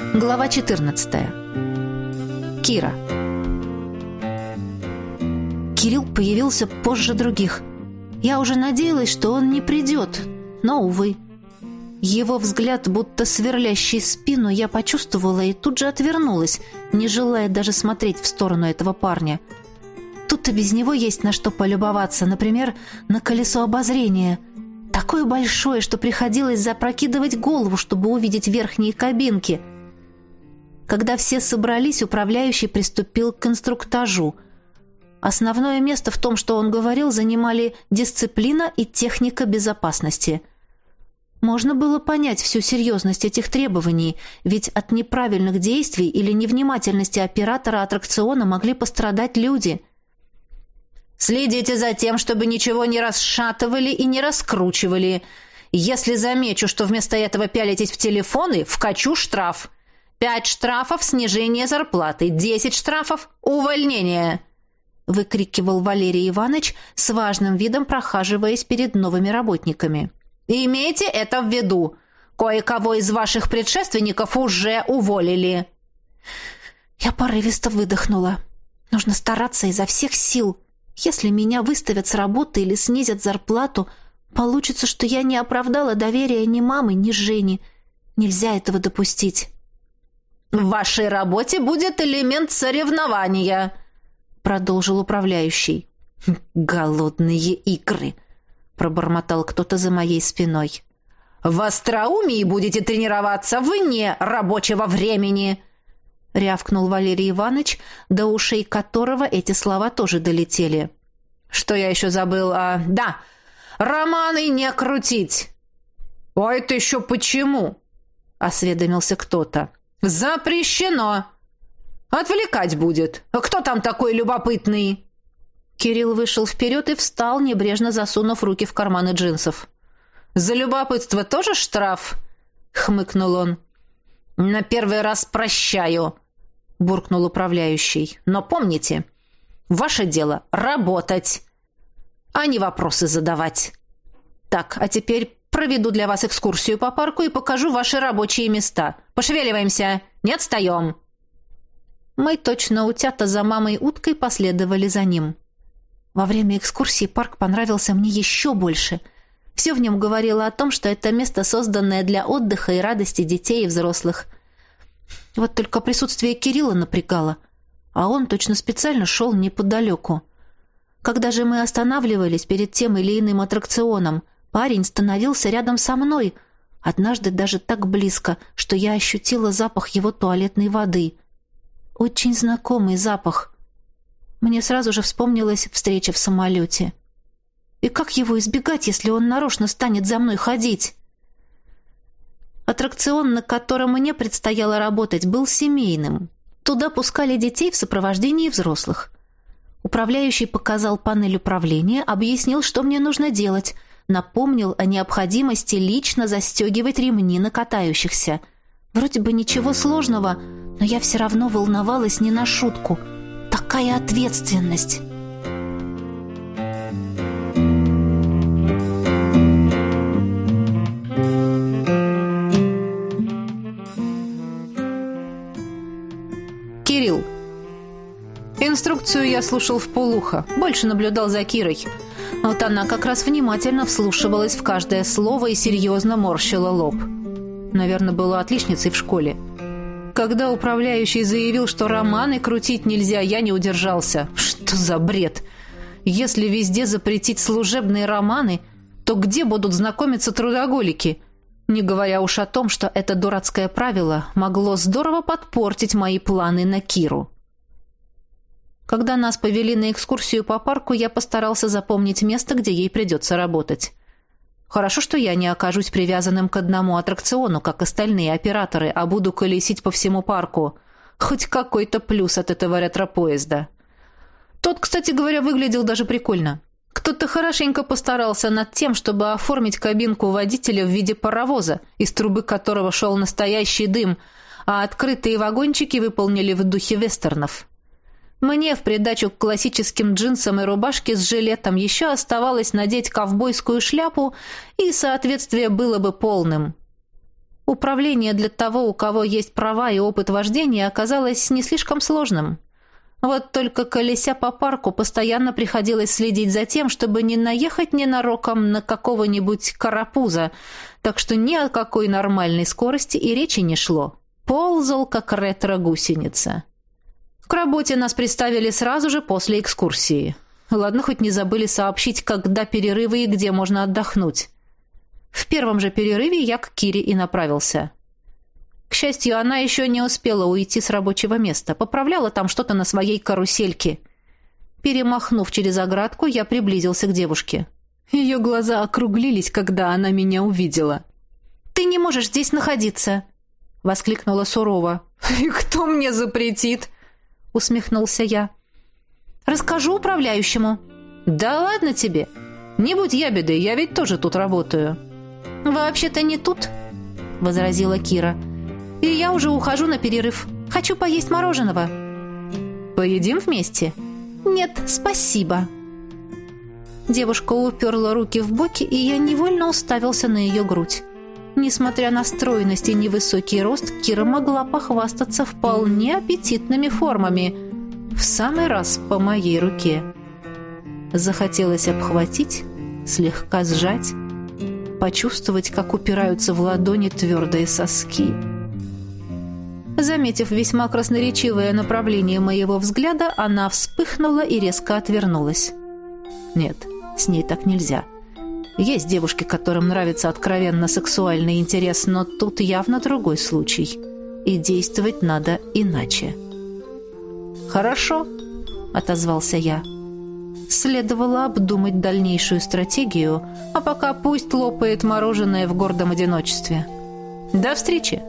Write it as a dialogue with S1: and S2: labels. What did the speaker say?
S1: Глава 14. Кира. Кирилл появился позже других. Я уже надеялась, что он не придет, но, увы. Его взгляд, будто сверлящий спину, я почувствовала и тут же отвернулась, не желая даже смотреть в сторону этого парня. Тут и без него есть на что полюбоваться, например, на колесо обозрения. Такое большое, что приходилось запрокидывать голову, чтобы увидеть верхние кабинки. Когда все собрались, управляющий приступил к инструктажу. Основное место в том, что он говорил, занимали дисциплина и техника безопасности – можно было понять всю серьезность этих требований, ведь от неправильных действий или невнимательности оператора аттракциона могли пострадать люди. «Следите за тем, чтобы ничего не расшатывали и не раскручивали. Если замечу, что вместо этого пялитесь в телефоны, вкачу штраф. Пять штрафов – снижение зарплаты, десять штрафов – увольнение!» выкрикивал Валерий Иванович с важным видом, прохаживаясь перед новыми работниками. Имейте это в виду. Кое-кого из ваших предшественников уже уволили. Я порывисто выдохнула. Нужно стараться изо всех сил. Если меня выставят с работы или снизят зарплату, получится, что я не оправдала доверия ни мамы, ни Жени. Нельзя этого допустить. В вашей работе будет элемент соревнования, продолжил управляющий. Голодные игры пробормотал кто-то за моей спиной. В остроумии будете тренироваться вне рабочего времени, рявкнул Валерий Иванович, до ушей которого эти слова тоже долетели. Что я еще забыл? А, да. Романы не крутить. А это еще почему? осведомился кто-то. Запрещено. Отвлекать будет. Кто там такой любопытный? Кирилл вышел вперед и встал, небрежно засунув руки в карманы джинсов. «За любопытство тоже штраф?» — хмыкнул он. «На первый раз прощаю», — буркнул управляющий. «Но помните, ваше дело — работать, а не вопросы задавать. Так, а теперь проведу для вас экскурсию по парку и покажу ваши рабочие места. Пошевеливаемся, не отстаем». Мы точно утята за мамой уткой последовали за ним. Во время экскурсии парк понравился мне еще больше. Все в нем говорило о том, что это место, созданное для отдыха и радости детей и взрослых. Вот только присутствие Кирилла напрягало, а он точно специально шел неподалеку. Когда же мы останавливались перед тем или иным аттракционом, парень становился рядом со мной, однажды даже так близко, что я ощутила запах его туалетной воды. Очень знакомый запах — мне сразу же вспомнилась встреча в самолете. И как его избегать, если он нарочно станет за мной ходить? Аттракцион, на котором мне предстояло работать, был семейным. Туда пускали детей в сопровождении взрослых. Управляющий показал панель управления, объяснил, что мне нужно делать, напомнил о необходимости лично застегивать ремни на катающихся. Вроде бы ничего сложного, но я все равно волновалась не на шутку — Какая ответственность! Кирилл. Инструкцию я слушал в полухо, больше наблюдал за Кирой. Вот она как раз внимательно вслушивалась в каждое слово и серьезно морщила лоб. Наверное, была отличницей в школе. Когда управляющий заявил, что романы крутить нельзя, я не удержался. Что за бред? Если везде запретить служебные романы, то где будут знакомиться трудоголики? Не говоря уж о том, что это дурацкое правило могло здорово подпортить мои планы на Киру. Когда нас повели на экскурсию по парку, я постарался запомнить место, где ей придется работать. Хорошо, что я не окажусь привязанным к одному аттракциону, как остальные операторы, а буду колесить по всему парку. Хоть какой-то плюс от этого ретро-поезда. Тот, кстати говоря, выглядел даже прикольно. Кто-то хорошенько постарался над тем, чтобы оформить кабинку водителя в виде паровоза, из трубы которого шел настоящий дым, а открытые вагончики выполнили в духе вестернов. Мне в придачу к классическим джинсам и рубашке с жилетом еще оставалось надеть ковбойскую шляпу, и соответствие было бы полным. Управление для того, у кого есть права и опыт вождения, оказалось не слишком сложным. Вот только колеся по парку постоянно приходилось следить за тем, чтобы не наехать ненароком на какого-нибудь карапуза, так что ни о какой нормальной скорости и речи не шло. Ползал, как ретро-гусеница. К работе нас представили сразу же после экскурсии. Ладно, хоть не забыли сообщить, когда перерывы и где можно отдохнуть. В первом же перерыве я к Кире и направился. К счастью, она еще не успела уйти с рабочего места. Поправляла там что-то на своей карусельке. Перемахнув через оградку, я приблизился к девушке. Ее глаза округлились, когда она меня увидела. «Ты не можешь здесь находиться!» — воскликнула сурово. «И кто мне запретит?» — усмехнулся я. «Расскажу управляющему». «Да ладно тебе! Не будь ябедой, я ведь тоже тут работаю». «Вообще-то не тут», — возразила. «Кира». И я уже ухожу на перерыв. Хочу поесть мороженого. Поедим вместе? Нет, спасибо. Девушка уперла руки в боки, и я невольно уставился на ее грудь. Несмотря на стройность и невысокий рост, Кира могла похвастаться вполне аппетитными формами. В самый раз по моей руке. Захотелось обхватить, слегка сжать, почувствовать, как упираются в ладони твердые соски. Заметив весьма красноречивое направление моего взгляда, она вспыхнула и резко отвернулась. Нет, с ней так нельзя. Есть девушки, которым нравится откровенно сексуальный интерес, но тут явно другой случай. И действовать надо иначе. «Хорошо», — отозвался я. Следовало обдумать дальнейшую стратегию, а пока пусть лопает мороженое в гордом одиночестве. «До встречи!»